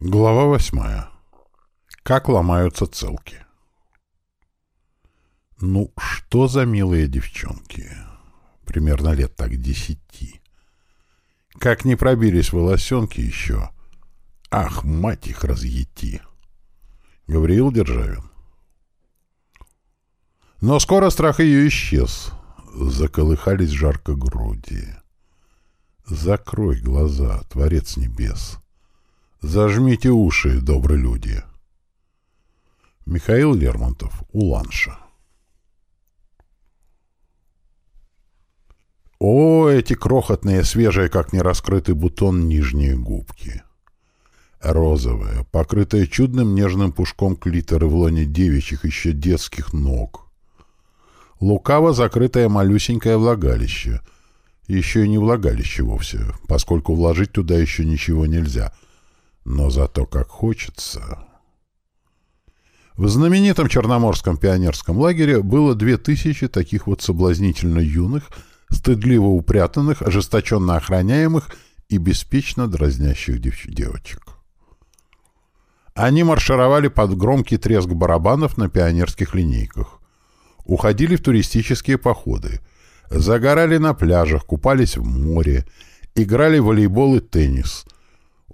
Глава восьмая. Как ломаются целки. Ну, что за милые девчонки. Примерно лет так десяти. Как не пробились волосенки еще. Ах, мать их разъети. Гавриил Державин. Но скоро страх ее исчез. Заколыхались жарко груди. Закрой глаза, Творец Небес. Зажмите уши, добрые люди. Михаил Лермонтов, Уланша. О, эти крохотные, свежие, как нераскрытый бутон, нижние губки. Розовые, покрытые чудным нежным пушком клиторы в лоне девичьих еще детских ног. Лукаво закрытое малюсенькое влагалище. Еще и не влагалище вовсе, поскольку вложить туда еще ничего нельзя — но зато как хочется. В знаменитом Черноморском пионерском лагере было две тысячи таких вот соблазнительно юных, стыдливо упрятанных, ожесточенно охраняемых и беспечно дразнящих дев девочек. Они маршировали под громкий треск барабанов на пионерских линейках, уходили в туристические походы, загорали на пляжах, купались в море, играли в волейбол и теннис —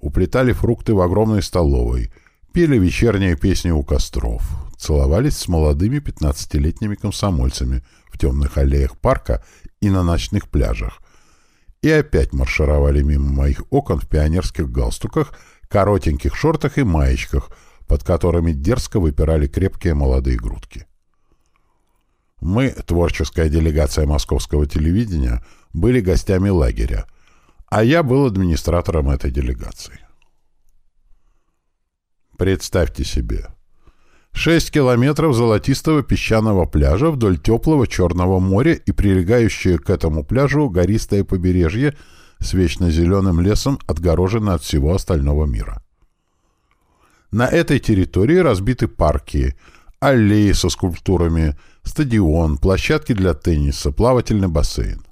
уплетали фрукты в огромной столовой, пели вечерние песни у костров, целовались с молодыми пятнадцатилетними комсомольцами в темных аллеях парка и на ночных пляжах, и опять маршировали мимо моих окон в пионерских галстуках, коротеньких шортах и маечках, под которыми дерзко выпирали крепкие молодые грудки. Мы, творческая делегация московского телевидения, были гостями лагеря, а я был администратором этой делегации. Представьте себе. Шесть километров золотистого песчаного пляжа вдоль теплого Черного моря и прилегающее к этому пляжу гористое побережье с вечно зеленым лесом отгорожено от всего остального мира. На этой территории разбиты парки, аллеи со скульптурами, стадион, площадки для тенниса, плавательный бассейн.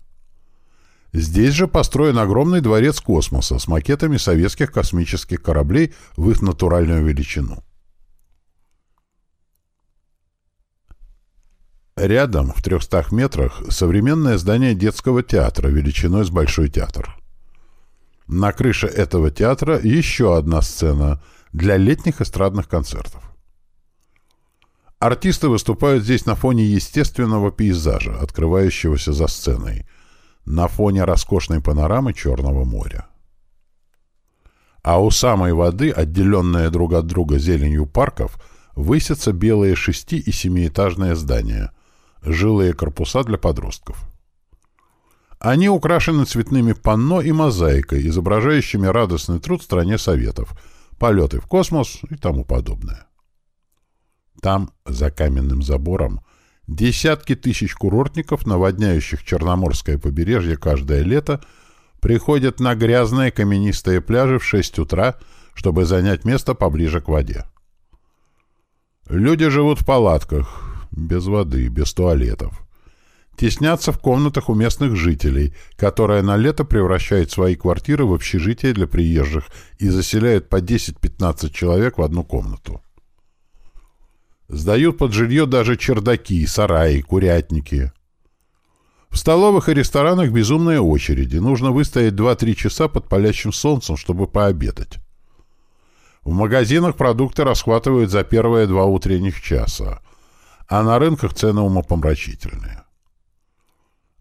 Здесь же построен огромный дворец космоса с макетами советских космических кораблей в их натуральную величину. Рядом, в 300 метрах, современное здание детского театра величиной с Большой театр. На крыше этого театра еще одна сцена для летних эстрадных концертов. Артисты выступают здесь на фоне естественного пейзажа, открывающегося за сценой – на фоне роскошной панорамы Черного моря. А у самой воды, отделенные друг от друга зеленью парков, высятся белые шести- и семиэтажные здания, жилые корпуса для подростков. Они украшены цветными панно и мозаикой, изображающими радостный труд в стране Советов, полеты в космос и тому подобное. Там, за каменным забором, Десятки тысяч курортников, наводняющих Черноморское побережье каждое лето, приходят на грязные каменистые пляжи в 6 утра, чтобы занять место поближе к воде. Люди живут в палатках, без воды, без туалетов. Теснятся в комнатах у местных жителей, которые на лето превращают свои квартиры в общежитие для приезжих и заселяют по 10-15 человек в одну комнату. Сдают под жилье даже чердаки, сараи, курятники. В столовых и ресторанах безумные очереди. Нужно выстоять 2-3 часа под палящим солнцем, чтобы пообедать. В магазинах продукты расхватывают за первые два утренних часа, а на рынках цены умопомрачительные.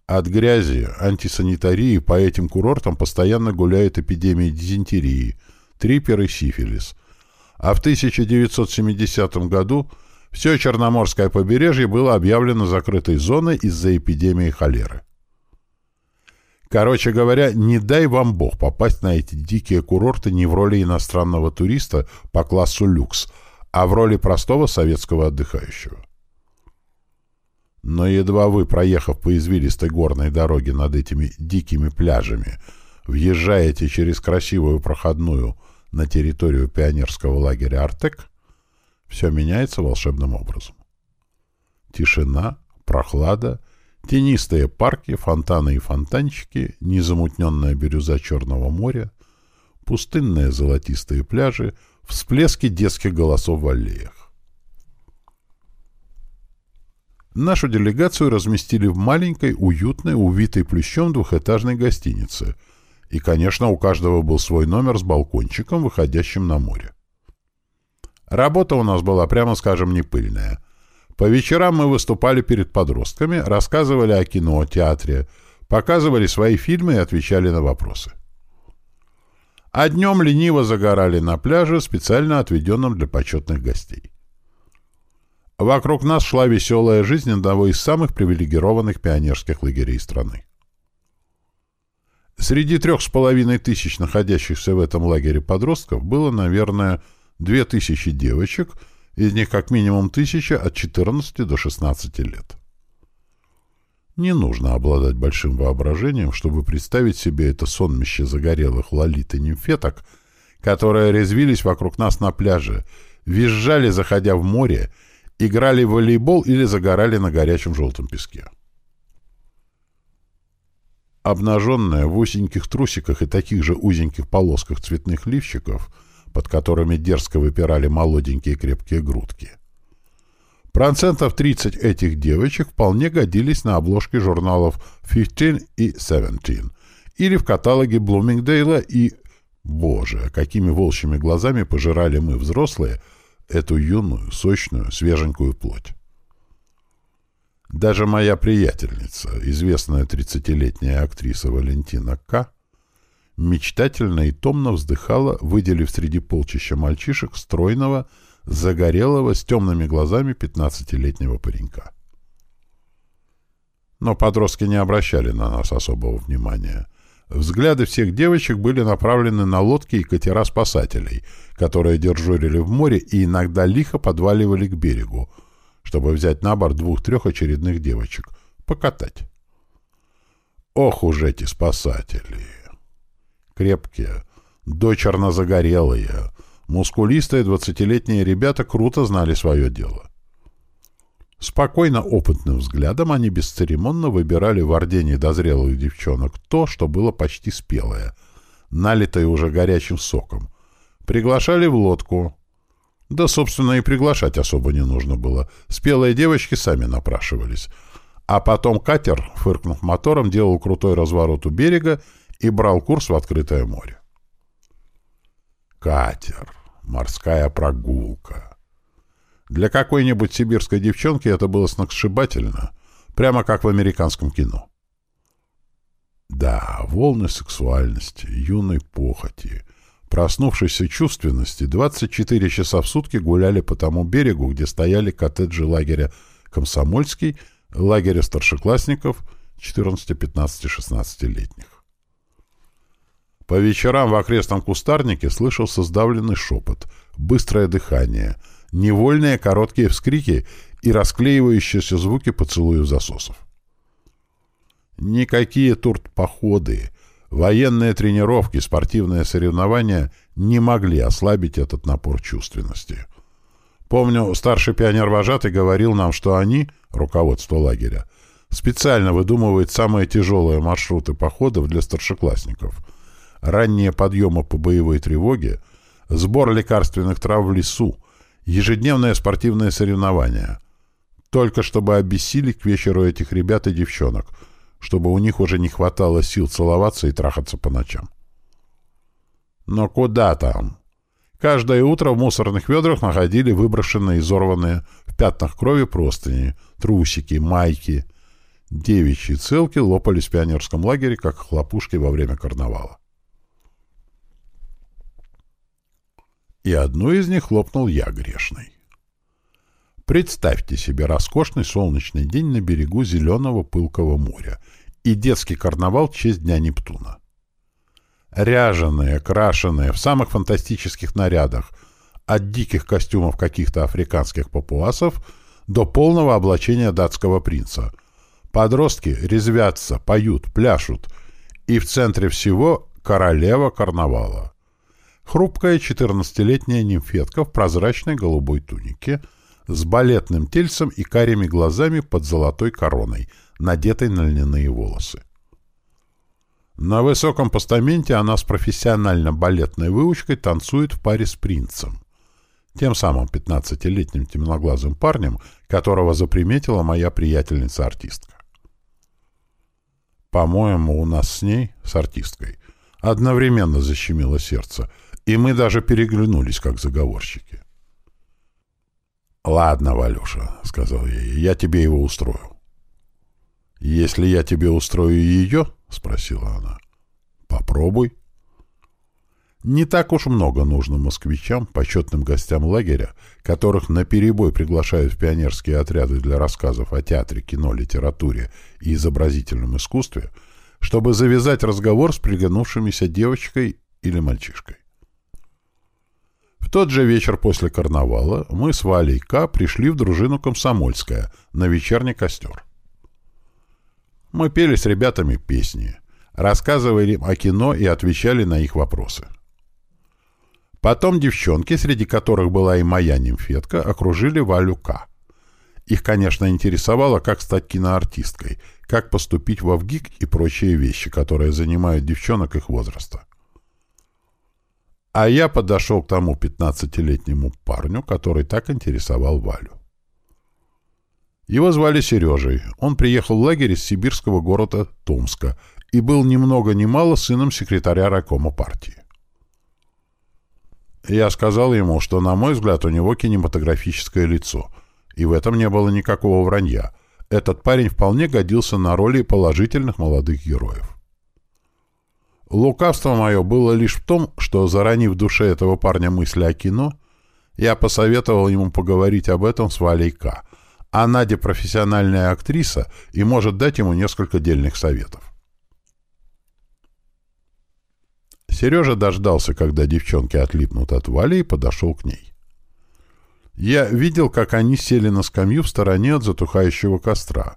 От грязи, антисанитарии по этим курортам постоянно гуляют эпидемии дизентерии, трипер и сифилис. А в 1970 году все Черноморское побережье было объявлено закрытой зоной из-за эпидемии холеры. Короче говоря, не дай вам бог попасть на эти дикие курорты не в роли иностранного туриста по классу люкс, а в роли простого советского отдыхающего. Но едва вы, проехав по извилистой горной дороге над этими дикими пляжами, въезжаете через красивую проходную на территорию пионерского лагеря «Артек», все меняется волшебным образом. Тишина, прохлада, тенистые парки, фонтаны и фонтанчики, незамутненная бирюза Черного моря, пустынные золотистые пляжи, всплески детских голосов в аллеях. Нашу делегацию разместили в маленькой, уютной, увитой плющом двухэтажной гостинице. И, конечно, у каждого был свой номер с балкончиком, выходящим на море. Работа у нас была, прямо скажем, не пыльная. По вечерам мы выступали перед подростками, рассказывали о кино, театре, показывали свои фильмы и отвечали на вопросы. А днем лениво загорали на пляже, специально отведенном для почетных гостей. Вокруг нас шла веселая жизнь одного из самых привилегированных пионерских лагерей страны. Среди трех с половиной тысяч находящихся в этом лагере подростков было, наверное, две тысячи девочек, из них как минимум тысяча от 14 до 16 лет. Не нужно обладать большим воображением, чтобы представить себе это сонмище загорелых лолит и нимфеток, которые резвились вокруг нас на пляже, визжали, заходя в море, играли в волейбол или загорали на горячем желтом песке. Обнаженная в узеньких трусиках и таких же узеньких полосках цветных лифчиков, под которыми дерзко выпирали молоденькие крепкие грудки — Процентов 30 этих девочек вполне годились на обложке журналов 15 и 17 или в каталоге Блумингдейла и... Боже, какими волчьими глазами пожирали мы, взрослые, эту юную, сочную, свеженькую плоть. Даже моя приятельница, известная 30-летняя актриса Валентина К., мечтательно и томно вздыхала, выделив среди полчища мальчишек стройного, загорелого с темными глазами пятнадцатилетнего паренька. Но подростки не обращали на нас особого внимания. Взгляды всех девочек были направлены на лодки и катера спасателей, которые дежурили в море и иногда лихо подваливали к берегу, чтобы взять на борт двух-трех очередных девочек, покатать. Ох уж эти спасатели! Крепкие, дочерно загорелые, Мускулистые двадцатилетние ребята круто знали свое дело. Спокойно опытным взглядом они бесцеремонно выбирали в орде недозрелых девчонок то, что было почти спелое, налитое уже горячим соком. Приглашали в лодку. Да, собственно, и приглашать особо не нужно было. Спелые девочки сами напрашивались. А потом катер, фыркнув мотором, делал крутой разворот у берега и брал курс в открытое море. Катер. Морская прогулка. Для какой-нибудь сибирской девчонки это было сногсшибательно, прямо как в американском кино. Да, волны сексуальности, юной похоти, проснувшейся чувственности 24 часа в сутки гуляли по тому берегу, где стояли коттеджи лагеря «Комсомольский», лагеря старшеклассников 14, 15, 16-летних. По вечерам в окрестном кустарнике слышался сдавленный шепот, быстрое дыхание, невольные короткие вскрики и расклеивающиеся звуки поцелуев засосов. Никакие турт-походы, военные тренировки, спортивные соревнования не могли ослабить этот напор чувственности. Помню, старший пионер-вожатый говорил нам, что они, руководство лагеря, специально выдумывают самые тяжелые маршруты походов для старшеклассников — ранние подъемы по боевой тревоге, сбор лекарственных трав в лесу, ежедневное спортивное соревнование. Только чтобы обессилить к вечеру этих ребят и девчонок, чтобы у них уже не хватало сил целоваться и трахаться по ночам. Но куда там? Каждое утро в мусорных ведрах находили выброшенные, изорванные в пятнах крови простыни, трусики, майки. Девичьи целки лопались в пионерском лагере, как хлопушки во время карнавала. И одну из них хлопнул я грешный. Представьте себе роскошный солнечный день на берегу зеленого пылкого моря и детский карнавал в честь Дня Нептуна. Ряженые, крашеные, в самых фантастических нарядах, от диких костюмов каких-то африканских папуасов до полного облачения датского принца. Подростки резвятся, поют, пляшут, и в центре всего королева карнавала. Хрупкая четырнадцатилетняя нимфетка в прозрачной голубой тунике с балетным тельцем и карими глазами под золотой короной, надетой на льняные волосы. На высоком постаменте она с профессионально-балетной выучкой танцует в паре с принцем. Тем самым 15-летним темноглазым парнем, которого заприметила моя приятельница-артистка. По-моему, у нас с ней, с артисткой, одновременно защемило сердце, и мы даже переглянулись, как заговорщики. «Ладно, Валюша», — сказал я ей, — «я тебе его устрою». «Если я тебе устрою ее?» — спросила она. «Попробуй». Не так уж много нужно москвичам, почетным гостям лагеря, которых наперебой приглашают в пионерские отряды для рассказов о театре, кино, литературе и изобразительном искусстве, чтобы завязать разговор с приглянувшимися девочкой или мальчишкой. Тот же вечер после карнавала мы с Валей К. пришли в дружину «Комсомольская» на вечерний костер. Мы пели с ребятами песни, рассказывали им о кино и отвечали на их вопросы. Потом девчонки, среди которых была и моя нимфетка, окружили Валю К. Их, конечно, интересовало, как стать киноартисткой, как поступить в ВГИК и прочие вещи, которые занимают девчонок их возраста. А я подошел к тому 15-летнему парню, который так интересовал Валю. Его звали Сережей. Он приехал в лагерь из сибирского города Томска и был ни много ни мало сыном секретаря райкома партии. Я сказал ему, что, на мой взгляд, у него кинематографическое лицо, и в этом не было никакого вранья. Этот парень вполне годился на роли положительных молодых героев. Лукавство мое было лишь в том, что, заранив в душе этого парня мысли о кино, я посоветовал ему поговорить об этом с Валей К., а Надя профессиональная актриса и может дать ему несколько дельных советов. Сережа дождался, когда девчонки отлипнут от Вали, и подошел к ней. Я видел, как они сели на скамью в стороне от затухающего костра,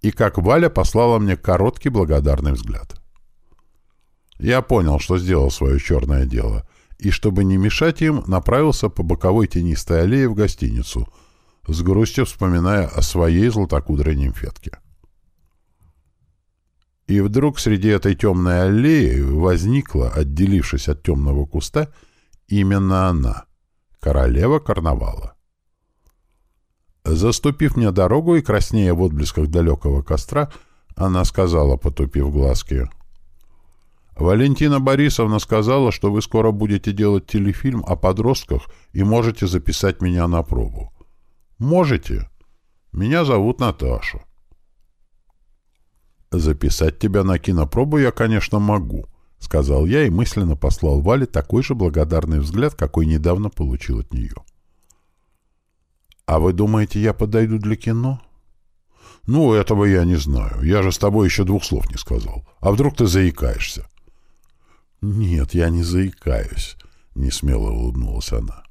и как Валя послала мне короткий благодарный взгляд. Я понял, что сделал свое черное дело, и, чтобы не мешать им, направился по боковой тенистой аллее в гостиницу, с грустью вспоминая о своей златокудрой нимфетке. И вдруг среди этой темной аллеи возникла, отделившись от темного куста, именно она, королева карнавала. Заступив мне дорогу и краснея в отблесках далекого костра, она сказала, потупив глазки, «Валентина Борисовна сказала, что вы скоро будете делать телефильм о подростках и можете записать меня на пробу. Можете? Меня зовут Наташа. «Записать тебя на кинопробу я, конечно, могу», — сказал я и мысленно послал Вале такой же благодарный взгляд, какой недавно получил от нее. «А вы думаете, я подойду для кино?» «Ну, этого я не знаю. Я же с тобой еще двух слов не сказал. А вдруг ты заикаешься?» «Нет, я не заикаюсь», — несмело улыбнулась она.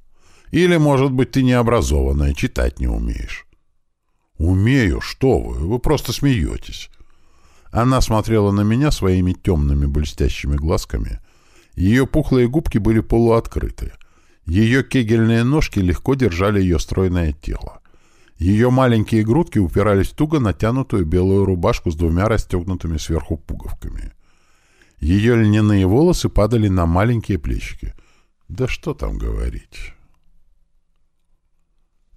«Или, может быть, ты необразованная, читать не умеешь?» «Умею, что вы, вы просто смеетесь. Она смотрела на меня своими темными блестящими глазками. Ее пухлые губки были полуоткрыты. Ее кегельные ножки легко держали ее стройное тело. Ее маленькие грудки упирались в туго натянутую белую рубашку с двумя расстегнутыми сверху пуговками. Ее льняные волосы падали на маленькие плечики. Да что там говорить.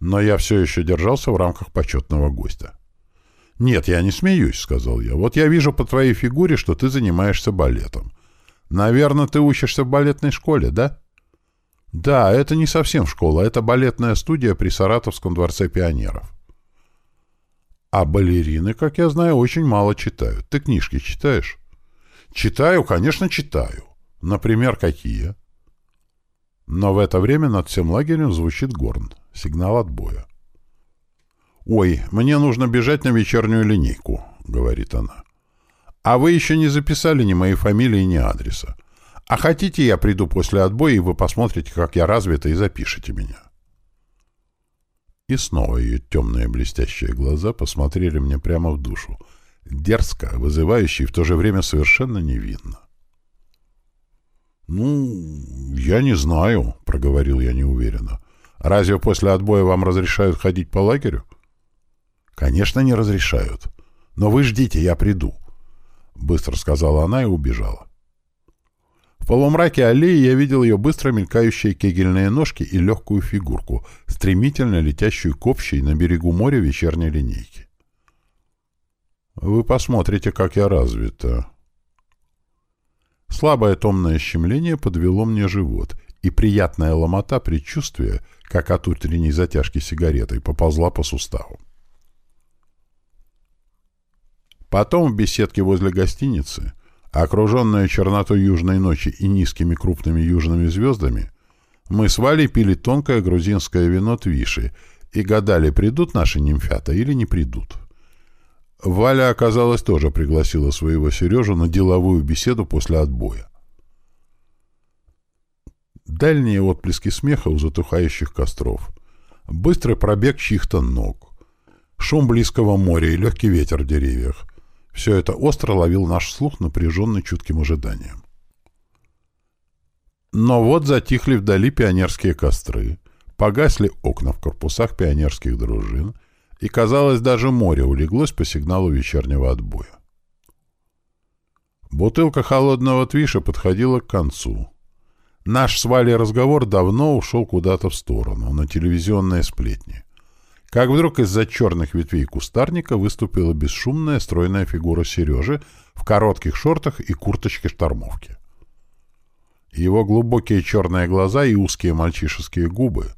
Но я все еще держался в рамках почетного гостя. «Нет, я не смеюсь», — сказал я. «Вот я вижу по твоей фигуре, что ты занимаешься балетом. Наверное, ты учишься в балетной школе, да?» «Да, это не совсем школа, это балетная студия при Саратовском дворце пионеров». «А балерины, как я знаю, очень мало читают. Ты книжки читаешь?» «Читаю, конечно, читаю. Например, какие?» Но в это время над всем лагерем звучит горн. Сигнал отбоя. «Ой, мне нужно бежать на вечернюю линейку», — говорит она. «А вы еще не записали ни моей фамилии, ни адреса. А хотите, я приду после отбоя, и вы посмотрите, как я развита, и запишите меня?» И снова ее темные блестящие глаза посмотрели мне прямо в душу. Дерзко, вызывающе и в то же время совершенно невинно. «Ну, я не знаю», — проговорил я неуверенно. «Разве после отбоя вам разрешают ходить по лагерю?» Конечно, не разрешают. Но вы ждите, я приду. — быстро сказала она и убежала. В полумраке аллеи я видел ее быстро мелькающие кегельные ножки и легкую фигурку, стремительно летящую к общей на берегу моря вечерней линейки. «Вы посмотрите, как я развита». Слабое томное щемление подвело мне живот, и приятная ломота предчувствия, как от утренней затяжки сигаретой, поползла по суставу. Потом в беседке возле гостиницы Окруженная чернотой южной ночи и низкими крупными южными звездами, мы с Валей пили тонкое грузинское вино твиши и гадали, придут наши нимфята или не придут. Валя, оказалось, тоже пригласила своего Сережу на деловую беседу после отбоя. Дальние отплески смеха у затухающих костров, быстрый пробег чьих-то ног, шум близкого моря и легкий ветер в деревьях, все это остро ловил наш слух, напряженный чутким ожиданием. Но вот затихли вдали пионерские костры, погасли окна в корпусах пионерских дружин, и, казалось, даже море улеглось по сигналу вечернего отбоя. Бутылка холодного твиша подходила к концу. Наш с Валей разговор давно ушел куда-то в сторону, на телевизионные сплетни как вдруг из-за черных ветвей кустарника выступила бесшумная стройная фигура Сережи в коротких шортах и курточке-штормовке. Его глубокие черные глаза и узкие мальчишеские губы,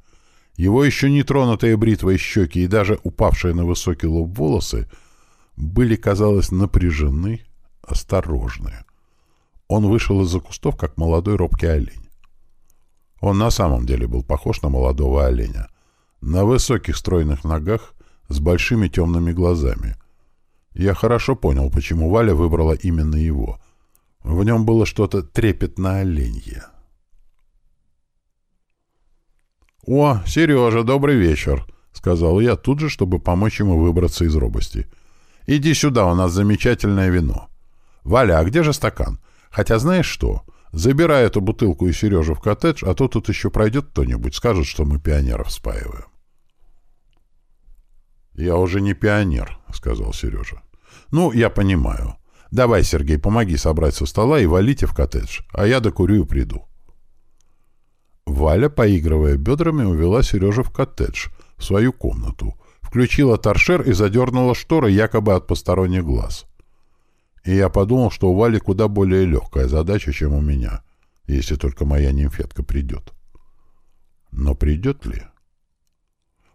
его еще не тронутые бритвой щеки и даже упавшие на высокий лоб волосы были, казалось, напряжены, осторожны. Он вышел из-за кустов, как молодой робкий олень. Он на самом деле был похож на молодого оленя на высоких стройных ногах, с большими темными глазами. Я хорошо понял, почему Валя выбрала именно его. В нем было что-то трепетно-оленье. «О, Сережа, добрый вечер!» — сказал я тут же, чтобы помочь ему выбраться из робости. «Иди сюда, у нас замечательное вино. Валя, а где же стакан? Хотя знаешь что? Забирай эту бутылку и Сережу в коттедж, а то тут еще пройдет кто-нибудь, скажет, что мы пионеров спаиваем». «Я уже не пионер», — сказал Сережа. «Ну, я понимаю. Давай, Сергей, помоги собрать со стола и валите в коттедж, а я докурю и приду». Валя, поигрывая бедрами, увела Сережу в коттедж, в свою комнату, включила торшер и задернула шторы якобы от посторонних глаз. И я подумал, что у Вали куда более легкая задача, чем у меня, если только моя нимфетка придет. Но придет ли?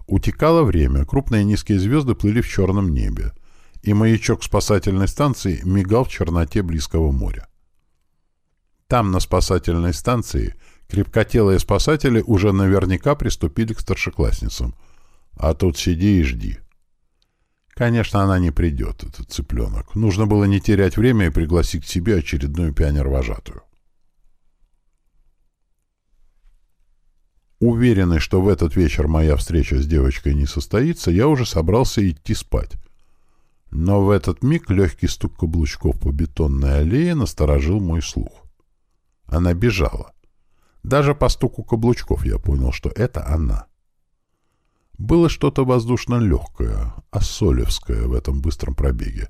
Утекало время, крупные низкие звезды плыли в черном небе, и маячок спасательной станции мигал в черноте близкого моря. Там, на спасательной станции, крепкотелые спасатели уже наверняка приступили к старшеклассницам. А тут сиди и жди. Конечно, она не придет, этот цыпленок. Нужно было не терять время и пригласить к себе очередную пионер-вожатую. Уверенный, что в этот вечер моя встреча с девочкой не состоится, я уже собрался идти спать. Но в этот миг легкий стук каблучков по бетонной аллее насторожил мой слух. Она бежала. Даже по стуку каблучков я понял, что это она. Было что-то воздушно-легкое, осолевское в этом быстром пробеге.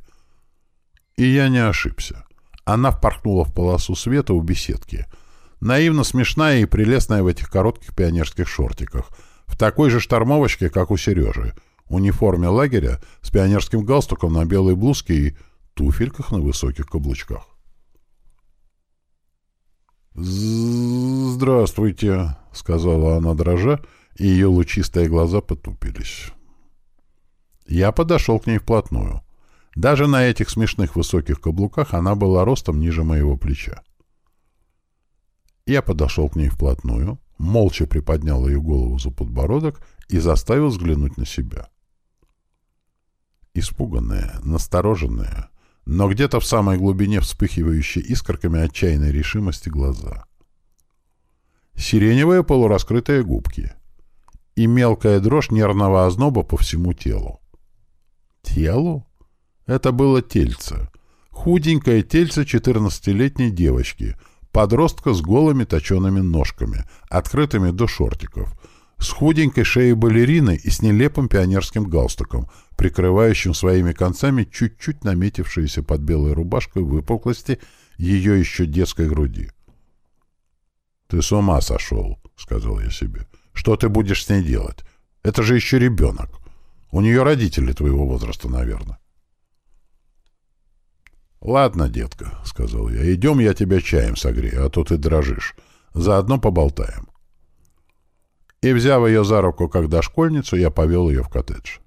И я не ошибся. Она впорхнула в полосу света у беседки — наивно смешная и прелестная в этих коротких пионерских шортиках, в такой же штормовочке, как у Сережи, униформе лагеря с пионерским галстуком на белой блузке и туфельках на высоких каблучках. «Здравствуйте», — сказала она дрожа, и ее лучистые глаза потупились. Я подошел к ней вплотную. Даже на этих смешных высоких каблуках она была ростом ниже моего плеча. Я подошел к ней вплотную, молча приподнял ее голову за подбородок и заставил взглянуть на себя. Испуганная, настороженная, но где-то в самой глубине вспыхивающие искорками отчаянной решимости глаза. Сиреневые полураскрытые губки и мелкая дрожь нервного озноба по всему телу. Телу? Это было тельце. Худенькое тельце четырнадцатилетней девочки — Подростка с голыми точеными ножками, открытыми до шортиков, с худенькой шеей балерины и с нелепым пионерским галстуком, прикрывающим своими концами чуть-чуть наметившиеся под белой рубашкой выпуклости ее еще детской груди. «Ты с ума сошел», — сказал я себе. «Что ты будешь с ней делать? Это же еще ребенок. У нее родители твоего возраста, наверное». «Ладно, детка», — сказал я, — «идем, я тебя чаем согрею, а то ты дрожишь. Заодно поболтаем». И, взяв ее за руку, как дошкольницу, я повел ее в коттедж.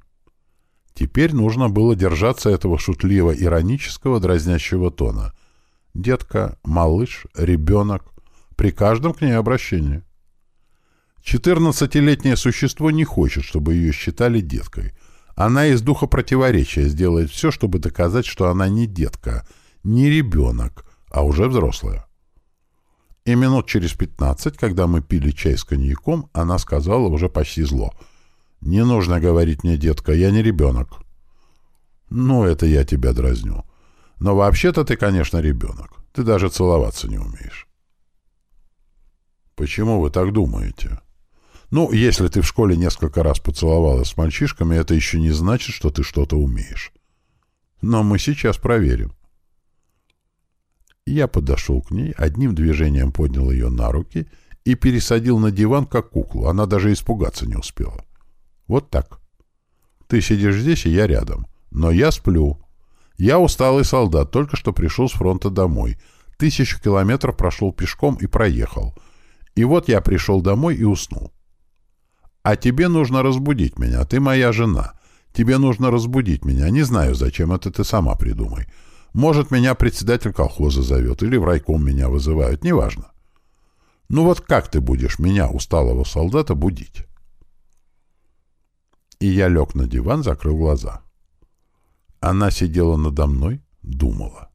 Теперь нужно было держаться этого шутливо-иронического дразнящего тона. Детка, малыш, ребенок, при каждом к ней обращении. Четырнадцатилетнее существо не хочет, чтобы ее считали деткой. Она из духа противоречия сделает все, чтобы доказать, что она не детка, не ребенок, а уже взрослая. И минут через пятнадцать, когда мы пили чай с коньяком, она сказала уже почти зло. «Не нужно говорить мне, детка, я не ребенок». «Ну, это я тебя дразню. Но вообще-то ты, конечно, ребенок. Ты даже целоваться не умеешь». Почему вы так думаете? Ну, если ты в школе несколько раз поцеловалась с мальчишками, это еще не значит, что ты что-то умеешь. Но мы сейчас проверим. Я подошел к ней, одним движением поднял ее на руки и пересадил на диван, как куклу. Она даже испугаться не успела. Вот так. Ты сидишь здесь, и я рядом. Но я сплю. Я усталый солдат, только что пришел с фронта домой. Тысячу километров прошел пешком и проехал — и вот я пришел домой и уснул. А тебе нужно разбудить меня, ты моя жена. Тебе нужно разбудить меня. Не знаю, зачем это ты сама придумай. Может, меня председатель колхоза зовет, или в райком меня вызывают, неважно. Ну вот как ты будешь меня, усталого солдата, будить? И я лег на диван, закрыл глаза. Она сидела надо мной, думала.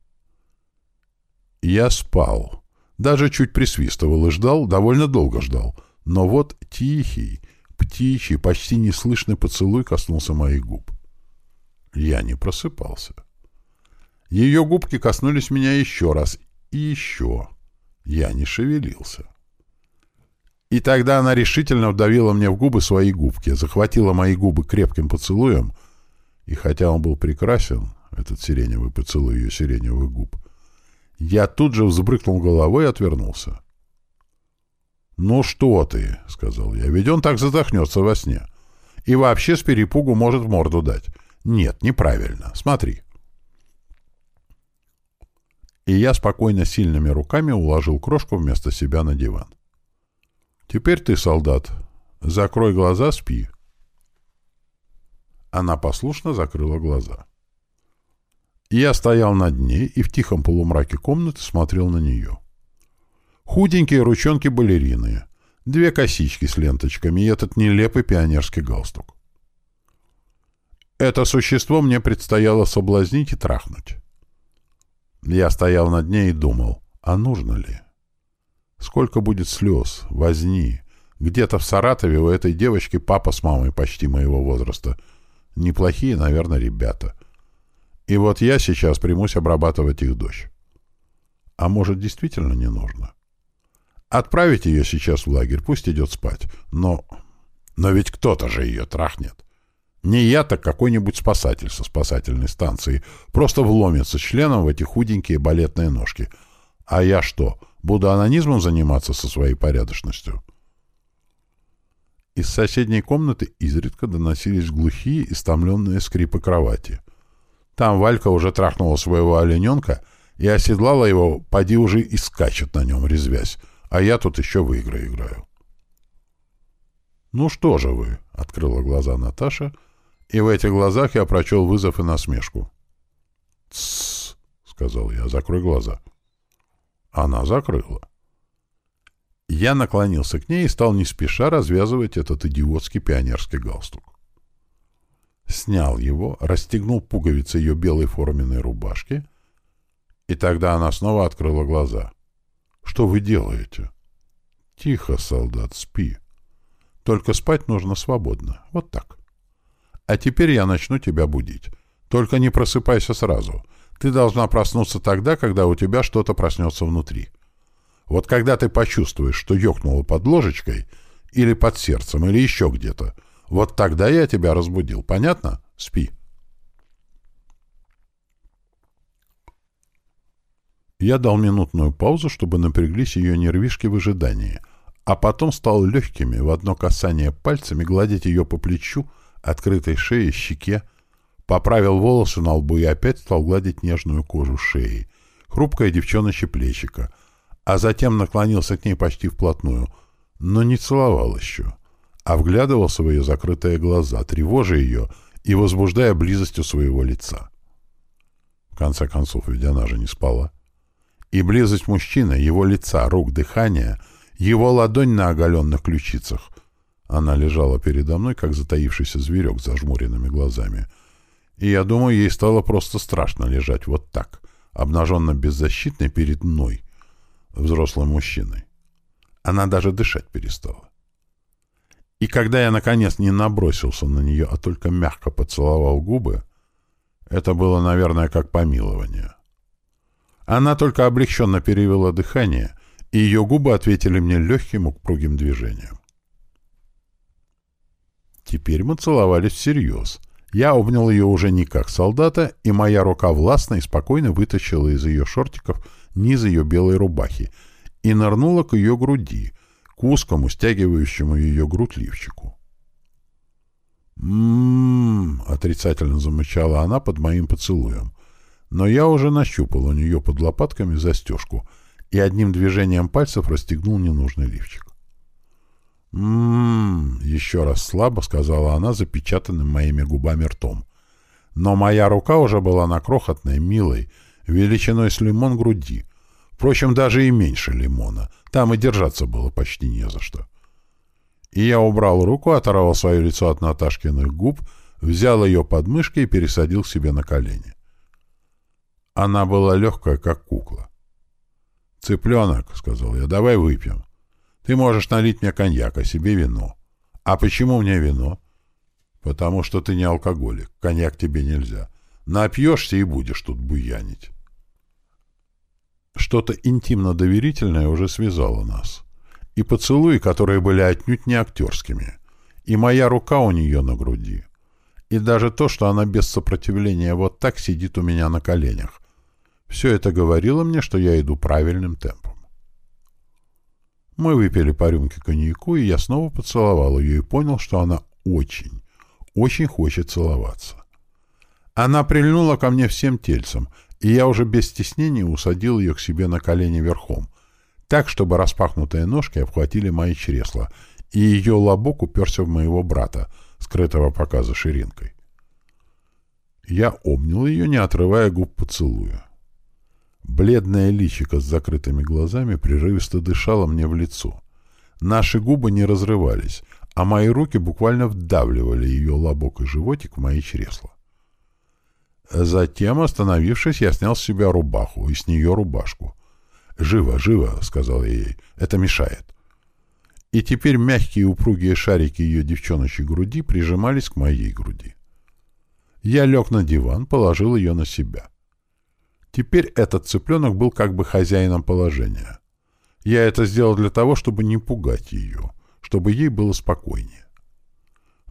Я спал. Даже чуть присвистывал и ждал, довольно долго ждал. Но вот тихий, птичий, почти неслышный поцелуй коснулся моих губ. Я не просыпался. Ее губки коснулись меня еще раз и еще. Я не шевелился. И тогда она решительно вдавила мне в губы свои губки, захватила мои губы крепким поцелуем, и хотя он был прекрасен, этот сиреневый поцелуй ее сиреневых губ, я тут же взбрыкнул головой и отвернулся. «Ну что ты?» — сказал я. «Ведь он так задохнется во сне. И вообще с перепугу может в морду дать. Нет, неправильно. Смотри». И я спокойно сильными руками уложил крошку вместо себя на диван. «Теперь ты, солдат, закрой глаза, спи». Она послушно закрыла глаза. Я стоял над ней и в тихом полумраке комнаты смотрел на нее. Худенькие ручонки балерины, две косички с ленточками и этот нелепый пионерский галстук. Это существо мне предстояло соблазнить и трахнуть. Я стоял над ней и думал, а нужно ли? Сколько будет слез, возни. Где-то в Саратове у этой девочки папа с мамой почти моего возраста. Неплохие, наверное, ребята. И вот я сейчас примусь обрабатывать их дочь. А может, действительно не нужно? Отправить ее сейчас в лагерь, пусть идет спать. Но... Но ведь кто-то же ее трахнет. Не я, так какой-нибудь спасатель со спасательной станции. Просто вломится членом в эти худенькие балетные ножки. А я что, буду анонизмом заниматься со своей порядочностью? Из соседней комнаты изредка доносились глухие, истомленные скрипы кровати. Там Валька уже трахнула своего олененка и оседлала его, поди уже и скачет на нем, резвясь, а я тут еще в игры играю. «Ну что же вы?» — открыла глаза Наташа, и в этих глазах я прочел вызов и насмешку. «Тссс!» — сказал я, — «закрой глаза». Она закрыла. Я наклонился к ней и стал не спеша развязывать этот идиотский пионерский галстук снял его, расстегнул пуговицы ее белой форменной рубашки, и тогда она снова открыла глаза. «Что вы делаете?» «Тихо, солдат, спи. Только спать нужно свободно. Вот так. А теперь я начну тебя будить. Только не просыпайся сразу. Ты должна проснуться тогда, когда у тебя что-то проснется внутри. Вот когда ты почувствуешь, что ёкнуло под ложечкой, или под сердцем, или еще где-то. Вот тогда я тебя разбудил. Понятно? Спи. Я дал минутную паузу, чтобы напряглись ее нервишки в ожидании, а потом стал легкими в одно касание пальцами гладить ее по плечу, открытой шее, щеке, поправил волосы на лбу и опять стал гладить нежную кожу шеи, хрупкое девчоночье плечико, а затем наклонился к ней почти вплотную, но не целовал еще, а вглядывался в ее закрытые глаза, тревожа ее и возбуждая близостью своего лица. В конце концов, ведь она же не спала. И близость мужчины, его лица, рук, дыхания, его ладонь на оголенных ключицах. Она лежала передо мной, как затаившийся зверек с зажмуренными глазами. И я думаю, ей стало просто страшно лежать вот так, обнаженно беззащитной перед мной, взрослым мужчиной. Она даже дышать перестала. И когда я, наконец, не набросился на нее, а только мягко поцеловал губы, это было, наверное, как помилование. Она только облегченно перевела дыхание, и ее губы ответили мне легким упругим движением. Теперь мы целовались всерьез. Я обнял ее уже не как солдата, и моя рука властно и спокойно вытащила из ее шортиков низ ее белой рубахи и нырнула к ее груди, к узкому, стягивающему ее грудь лифчику. «М-м-м», отрицательно замычала она под моим поцелуем но я уже нащупал у нее под лопатками застежку и одним движением пальцев расстегнул ненужный лифчик. «М-м-м», еще раз слабо сказала она запечатанным моими губами ртом. Но моя рука уже была на крохотной, милой, величиной с лимон груди. Впрочем, даже и меньше лимона. Там и держаться было почти не за что. И я убрал руку, оторвал свое лицо от Наташкиных губ, взял ее под мышки и пересадил себе на колени. Она была легкая, как кукла. «Цыпленок», — сказал я, — «давай выпьем. Ты можешь налить мне коньяк, а себе вино». «А почему мне вино?» «Потому что ты не алкоголик. Коньяк тебе нельзя. Напьешься и будешь тут буянить». Что-то интимно-доверительное уже связало нас. И поцелуи, которые были отнюдь не актерскими. И моя рука у нее на груди. И даже то, что она без сопротивления вот так сидит у меня на коленях, все это говорило мне, что я иду правильным темпом. Мы выпили по рюмке коньяку, и я снова поцеловал ее и понял, что она очень, очень хочет целоваться. Она прильнула ко мне всем тельцем, и я уже без стеснения усадил ее к себе на колени верхом, так, чтобы распахнутые ножки обхватили мои чресла, и ее лобок уперся в моего брата, скрытого показа ширинкой. Я обнял ее, не отрывая губ поцелуя. Бледное личико с закрытыми глазами прерывисто дышало мне в лицо. Наши губы не разрывались, а мои руки буквально вдавливали ее лобок и животик в мои чресла. Затем, остановившись, я снял с себя рубаху и с нее рубашку. «Живо, живо!» — сказал я ей. «Это мешает». И теперь мягкие упругие шарики ее девчоночьей груди прижимались к моей груди. Я лег на диван, положил ее на себя. Теперь этот цыпленок был как бы хозяином положения. Я это сделал для того, чтобы не пугать ее, чтобы ей было спокойнее.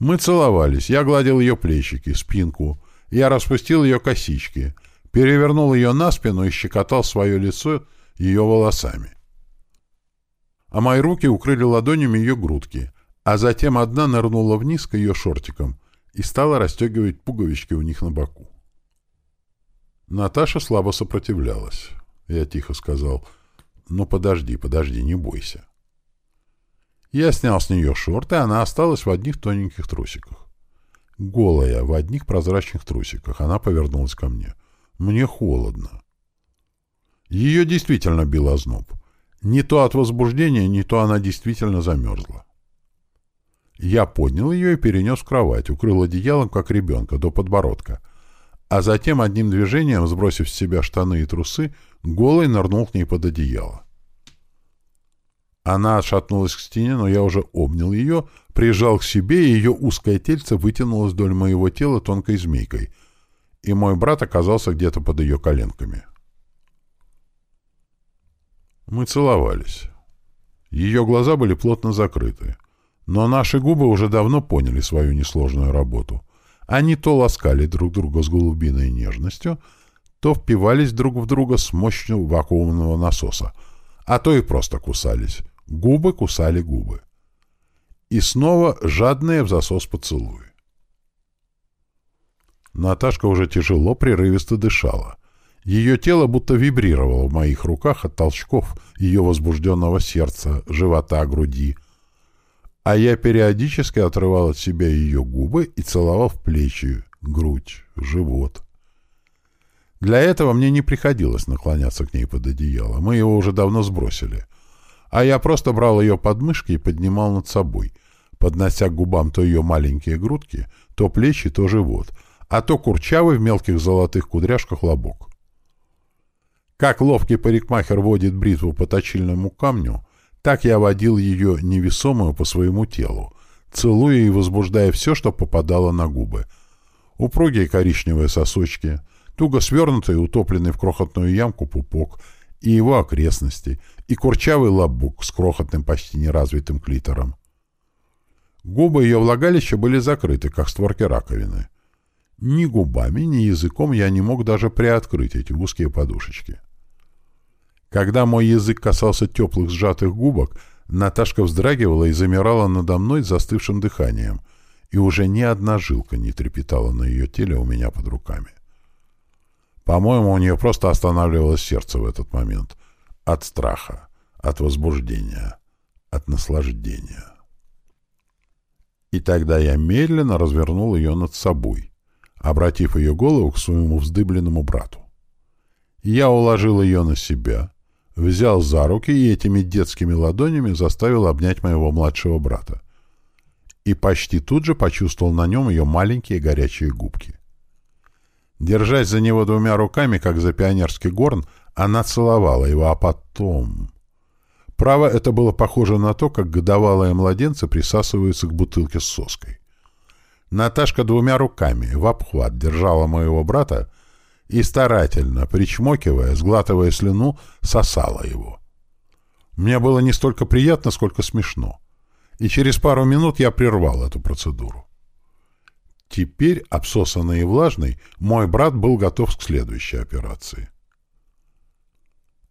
Мы целовались, я гладил ее плечики, спинку, я распустил ее косички, перевернул ее на спину и щекотал свое лицо ее волосами. А мои руки укрыли ладонями ее грудки, а затем одна нырнула вниз к ее шортикам и стала расстегивать пуговички у них на боку. Наташа слабо сопротивлялась. Я тихо сказал, «Ну подожди, подожди, не бойся». Я снял с нее шорты, она осталась в одних тоненьких трусиках. Голая, в одних прозрачных трусиках, она повернулась ко мне. «Мне холодно». Ее действительно бил озноб. Не то от возбуждения, не то она действительно замерзла. Я поднял ее и перенес в кровать, укрыл одеялом, как ребенка, до подбородка — а затем одним движением, сбросив с себя штаны и трусы, голый нырнул к ней под одеяло. Она отшатнулась к стене, но я уже обнял ее, прижал к себе, и ее узкое тельце вытянулось вдоль моего тела тонкой змейкой, и мой брат оказался где-то под ее коленками. Мы целовались. Ее глаза были плотно закрыты, Но наши губы уже давно поняли свою несложную работу. Они то ласкали друг друга с голубиной нежностью, то впивались друг в друга с мощью вакуумного насоса, а то и просто кусались. Губы кусали губы. И снова жадные в засос поцелуи. Наташка уже тяжело, прерывисто дышала. Ее тело будто вибрировало в моих руках от толчков ее возбужденного сердца, живота, груди. А я периодически отрывал от себя ее губы и целовал в плечи, грудь, живот. Для этого мне не приходилось наклоняться к ней под одеяло. Мы его уже давно сбросили. А я просто брал ее подмышки и поднимал над собой, поднося к губам то ее маленькие грудки, то плечи, то живот, а то курчавый в мелких золотых кудряшках лобок. Как ловкий парикмахер водит бритву по точильному камню, так я водил ее невесомую по своему телу, целуя и возбуждая все, что попадало на губы. Упругие коричневые сосочки, туго свернутый и утопленный в крохотную ямку пупок и его окрестности, и курчавый лобук с крохотным почти неразвитым клитором. Губы ее влагалища были закрыты, как створки раковины. Ни губами, ни языком я не мог даже приоткрыть эти узкие подушечки. Когда мой язык касался теплых сжатых губок, Наташка вздрагивала и замирала надо мной застывшим дыханием, и уже ни одна жилка не трепетала на ее теле у меня под руками. По-моему, у нее просто останавливалось сердце в этот момент. От страха, от возбуждения, от наслаждения. И тогда я медленно развернул ее над собой — обратив ее голову к своему вздыбленному брату. Я уложил ее на себя, взял за руки и этими детскими ладонями заставил обнять моего младшего брата. И почти тут же почувствовал на нем ее маленькие горячие губки. Держась за него двумя руками, как за пионерский горн, она целовала его, а потом... Право, это было похоже на то, как годовалые младенцы присасываются к бутылке с соской. Наташка двумя руками в обхват держала моего брата и старательно, причмокивая, сглатывая слюну, сосала его. Мне было не столько приятно, сколько смешно. И через пару минут я прервал эту процедуру. Теперь, обсосанный и влажный, мой брат был готов к следующей операции.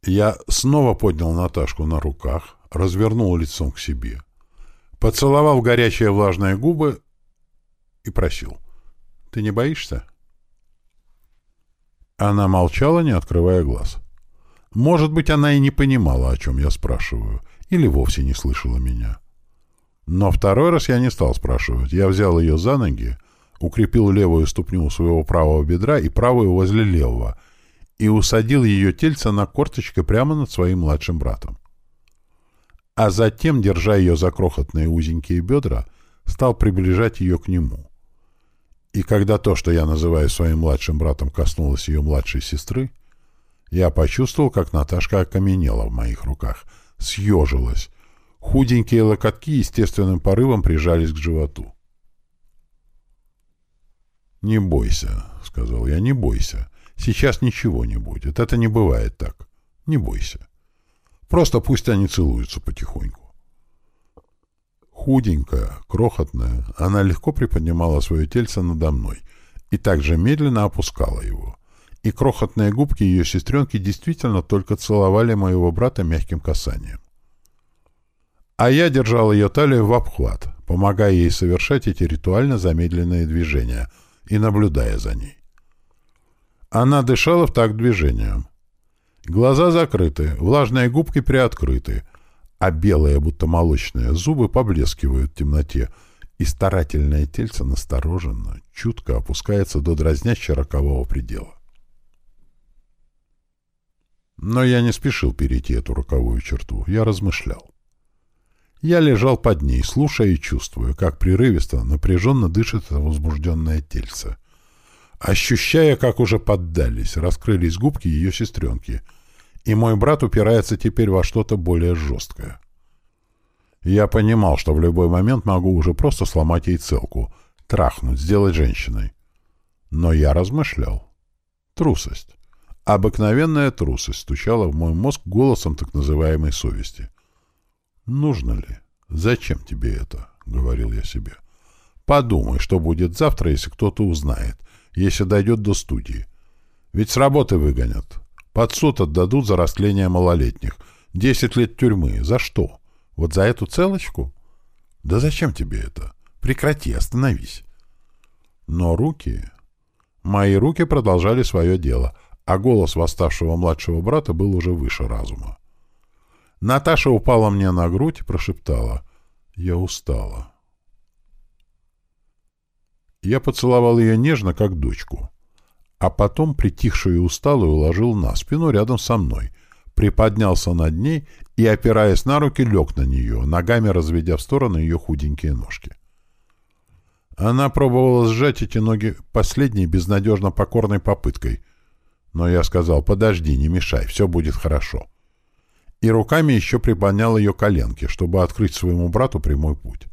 Я снова поднял Наташку на руках, развернул лицом к себе, поцеловал горячие влажные губы и просил. «Ты не боишься?» Она молчала, не открывая глаз. Может быть, она и не понимала, о чем я спрашиваю, или вовсе не слышала меня. Но второй раз я не стал спрашивать. Я взял ее за ноги, укрепил левую ступню у своего правого бедра и правую возле левого, и усадил ее тельце на корточке прямо над своим младшим братом. А затем, держа ее за крохотные узенькие бедра, стал приближать ее к нему. И когда то, что я называю своим младшим братом, коснулось ее младшей сестры, я почувствовал, как Наташка окаменела в моих руках, съежилась. Худенькие локотки естественным порывом прижались к животу. «Не бойся», — сказал я, — «не бойся. Сейчас ничего не будет. Это не бывает так. Не бойся. Просто пусть они целуются потихоньку». Худенькая, крохотная, она легко приподнимала свое тельце надо мной и также медленно опускала его. И крохотные губки ее сестренки действительно только целовали моего брата мягким касанием. А я держал ее талию в обхват, помогая ей совершать эти ритуально замедленные движения и наблюдая за ней. Она дышала в такт движением. Глаза закрыты, влажные губки приоткрыты, а белые, будто молочные, зубы поблескивают в темноте, и старательное тельце настороженно, чутко опускается до дразнящего рокового предела. Но я не спешил перейти эту роковую черту, я размышлял. Я лежал под ней, слушая и чувствуя, как прерывисто, напряженно дышит это возбужденное тельце. Ощущая, как уже поддались, раскрылись губки ее сестренки — и мой брат упирается теперь во что-то более жесткое. Я понимал, что в любой момент могу уже просто сломать ей целку, трахнуть, сделать женщиной. Но я размышлял. Трусость. Обыкновенная трусость стучала в мой мозг голосом так называемой совести. Нужно ли? Зачем тебе это? — говорил я себе. «Подумай, что будет завтра, если кто-то узнает, если дойдет до студии. Ведь с работы выгонят. Под суд отдадут за растление малолетних. Десять лет тюрьмы. За что? Вот за эту целочку? Да зачем тебе это? Прекрати, остановись». Но руки... Мои руки продолжали свое дело, а голос восставшего младшего брата был уже выше разума. Наташа упала мне на грудь и прошептала. «Я устала». Я поцеловал ее нежно, как дочку. А потом, притихшую и усталую, уложил на спину рядом со мной, приподнялся над ней и, опираясь на руки, лег на нее, ногами разведя в стороны ее худенькие ножки. Она пробовала сжать эти ноги последней безнадежно покорной попыткой. Но я сказал, подожди, не мешай, все будет хорошо. И руками еще приподнял ее коленки, чтобы открыть своему брату прямой путь.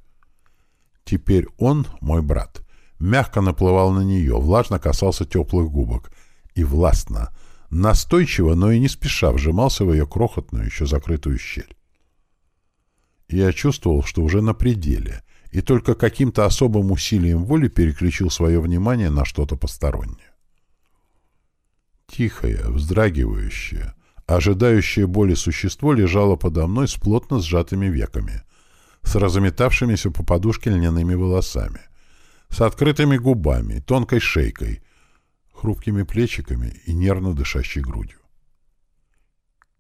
Теперь он, мой брат, мягко наплывал на нее, влажно касался теплых губок и властно, настойчиво, но и не спеша вжимался в ее крохотную, еще закрытую щель. Я чувствовал, что уже на пределе, и только каким-то особым усилием воли переключил свое внимание на что-то постороннее. Тихое, вздрагивающее, ожидающее боли существо лежало подо мной с плотно сжатыми веками, с разометавшимися по подушке льняными волосами, с открытыми губами, тонкой шейкой, хрупкими плечиками и нервно дышащей грудью.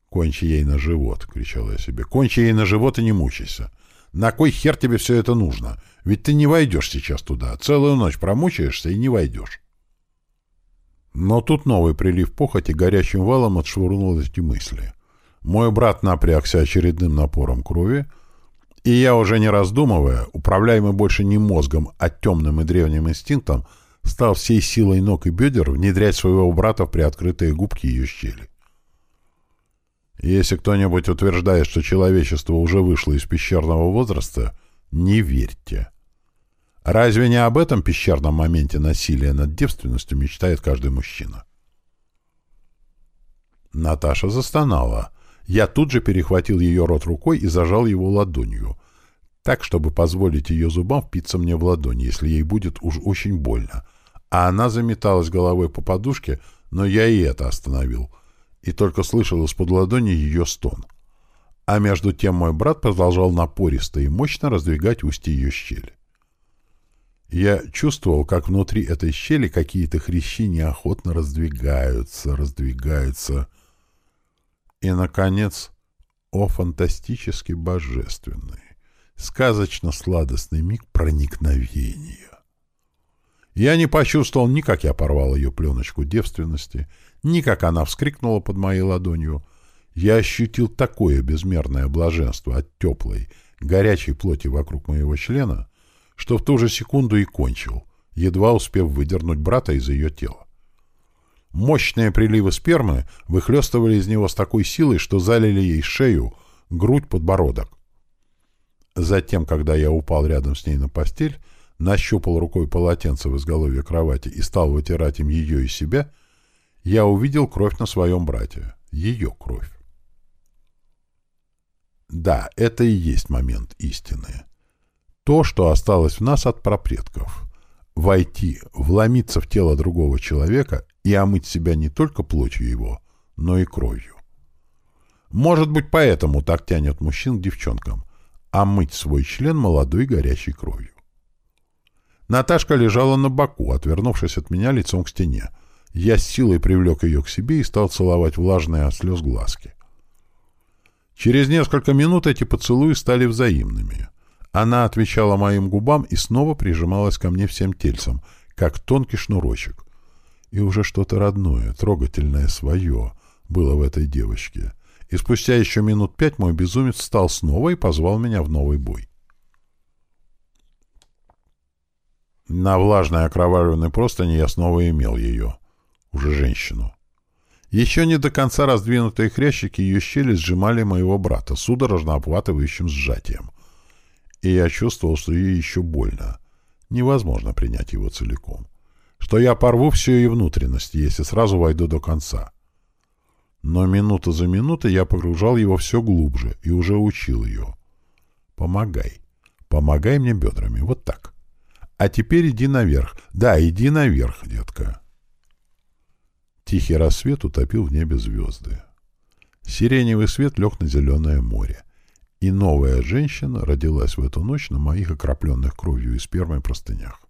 «Кончи ей на живот!» — кричал я себе. «Кончи ей на живот и не мучайся! На кой хер тебе все это нужно? Ведь ты не войдешь сейчас туда. Целую ночь промучаешься и не войдешь!» Но тут новый прилив похоти горячим валом отшвырнул эти мысли. Мой брат напрягся очередным напором крови, и я, уже не раздумывая, управляемый больше не мозгом, а темным и древним инстинктом, стал всей силой ног и бедер внедрять своего брата в приоткрытые губки ее щели. Если кто-нибудь утверждает, что человечество уже вышло из пещерного возраста, не верьте. Разве не об этом пещерном моменте насилия над девственностью мечтает каждый мужчина? Наташа застонала. Я тут же перехватил ее рот рукой и зажал его ладонью, так, чтобы позволить ее зубам впиться мне в ладонь, если ей будет уж очень больно. А она заметалась головой по подушке, но я и это остановил, и только слышал из-под ладони ее стон. А между тем мой брат продолжал напористо и мощно раздвигать устье ее щели. Я чувствовал, как внутри этой щели какие-то хрящи неохотно раздвигаются, раздвигаются. И, наконец, о фантастически божественный, сказочно-сладостный миг проникновения. Я не почувствовал ни как я порвал ее пленочку девственности, ни как она вскрикнула под моей ладонью. Я ощутил такое безмерное блаженство от теплой, горячей плоти вокруг моего члена, что в ту же секунду и кончил, едва успев выдернуть брата из ее тела. Мощные приливы спермы выхлестывали из него с такой силой, что залили ей шею, грудь, подбородок. Затем, когда я упал рядом с ней на постель, нащупал рукой полотенце в изголовье кровати и стал вытирать им ее и себя, я увидел кровь на своем брате. Ее кровь. Да, это и есть момент истины то, что осталось в нас от прапредков. Войти, вломиться в тело другого человека и омыть себя не только плотью его, но и кровью. Может быть, поэтому так тянет мужчин к девчонкам, омыть свой член молодой горячей кровью. Наташка лежала на боку, отвернувшись от меня лицом к стене. Я с силой привлек ее к себе и стал целовать влажные от слез глазки. Через несколько минут эти поцелуи стали взаимными — она отвечала моим губам и снова прижималась ко мне всем тельцем, как тонкий шнурочек. И уже что-то родное, трогательное свое было в этой девочке. И спустя еще минут пять мой безумец встал снова и позвал меня в новый бой. На влажной окровавленной простыне я снова имел ее, уже женщину. Еще не до конца раздвинутые хрящики ее щели сжимали моего брата судорожно обхватывающим сжатием — и я чувствовал, что ей еще больно. Невозможно принять его целиком. Что я порву все ее внутренности, если сразу войду до конца. Но минута за минутой я погружал его все глубже и уже учил ее. Помогай. Помогай мне бедрами, вот так. А теперь иди наверх. Да, иди наверх, детка. Тихий рассвет утопил в небе звезды. Сиреневый свет лег на зеленое море. И новая женщина родилась в эту ночь на моих окропленных кровью и спермой простынях.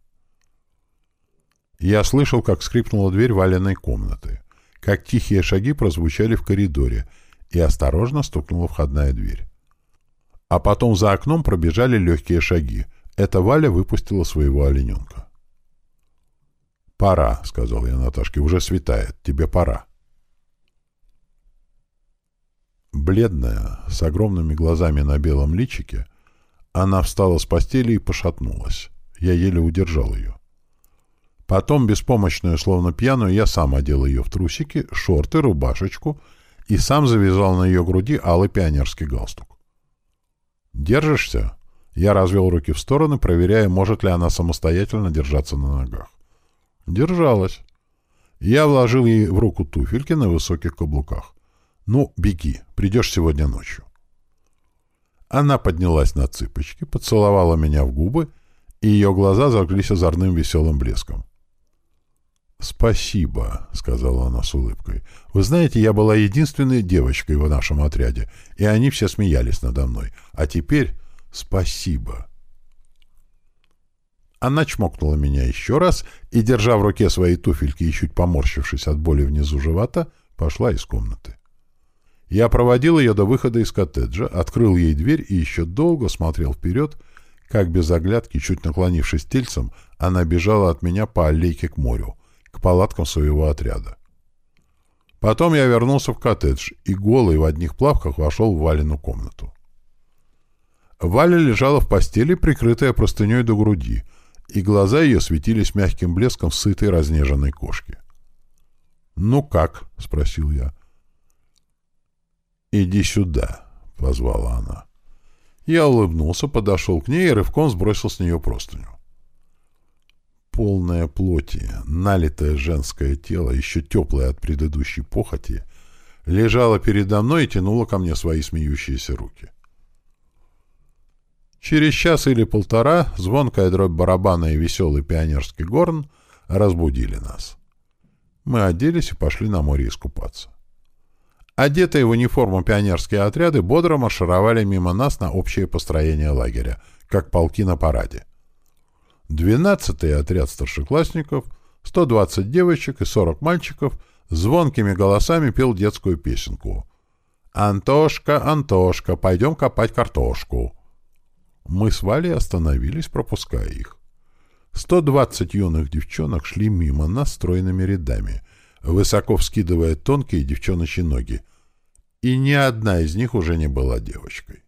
Я слышал, как скрипнула дверь валенной комнаты, как тихие шаги прозвучали в коридоре, и осторожно стукнула входная дверь. А потом за окном пробежали легкие шаги. Это Валя выпустила своего олененка. «Пора», — сказал я Наташке, — «уже светает, тебе пора». Бледная, с огромными глазами на белом личике, она встала с постели и пошатнулась. Я еле удержал ее. Потом, беспомощную, словно пьяную, я сам одел ее в трусики, шорты, рубашечку и сам завязал на ее груди алый пионерский галстук. «Держишься?» Я развел руки в стороны, проверяя, может ли она самостоятельно держаться на ногах. Держалась. Я вложил ей в руку туфельки на высоких каблуках. «Ну, беги, придешь сегодня ночью». Она поднялась на цыпочки, поцеловала меня в губы, и ее глаза зажглись озорным веселым блеском. «Спасибо», — сказала она с улыбкой. «Вы знаете, я была единственной девочкой в нашем отряде, и они все смеялись надо мной. А теперь спасибо». Она чмокнула меня еще раз и, держа в руке свои туфельки и чуть поморщившись от боли внизу живота, пошла из комнаты. Я проводил ее до выхода из коттеджа, открыл ей дверь и еще долго смотрел вперед, как без оглядки, чуть наклонившись тельцем, она бежала от меня по аллейке к морю, к палаткам своего отряда. Потом я вернулся в коттедж и голый в одних плавках вошел в Валину комнату. Валя лежала в постели, прикрытая простыней до груди, и глаза ее светились мягким блеском сытой разнеженной кошки. «Ну как?» — спросил я. «Иди сюда», — позвала она. Я улыбнулся, подошел к ней и рывком сбросил с нее простыню. Полное плоти, налитое женское тело, еще теплое от предыдущей похоти, лежало передо мной и тянуло ко мне свои смеющиеся руки. Через час или полтора звонкая дробь барабана и веселый пионерский горн разбудили нас. Мы оделись и пошли на море искупаться. Одетые в униформу пионерские отряды бодро маршировали мимо нас на общее построение лагеря, как полки на параде. Двенадцатый отряд старшеклассников, 120 девочек и 40 мальчиков звонкими голосами пел детскую песенку. «Антошка, Антошка, пойдем копать картошку». Мы с Валей остановились, пропуская их. 120 юных девчонок шли мимо нас стройными рядами, высоко вскидывая тонкие девчоночьи ноги, и ни одна из них уже не была девочкой.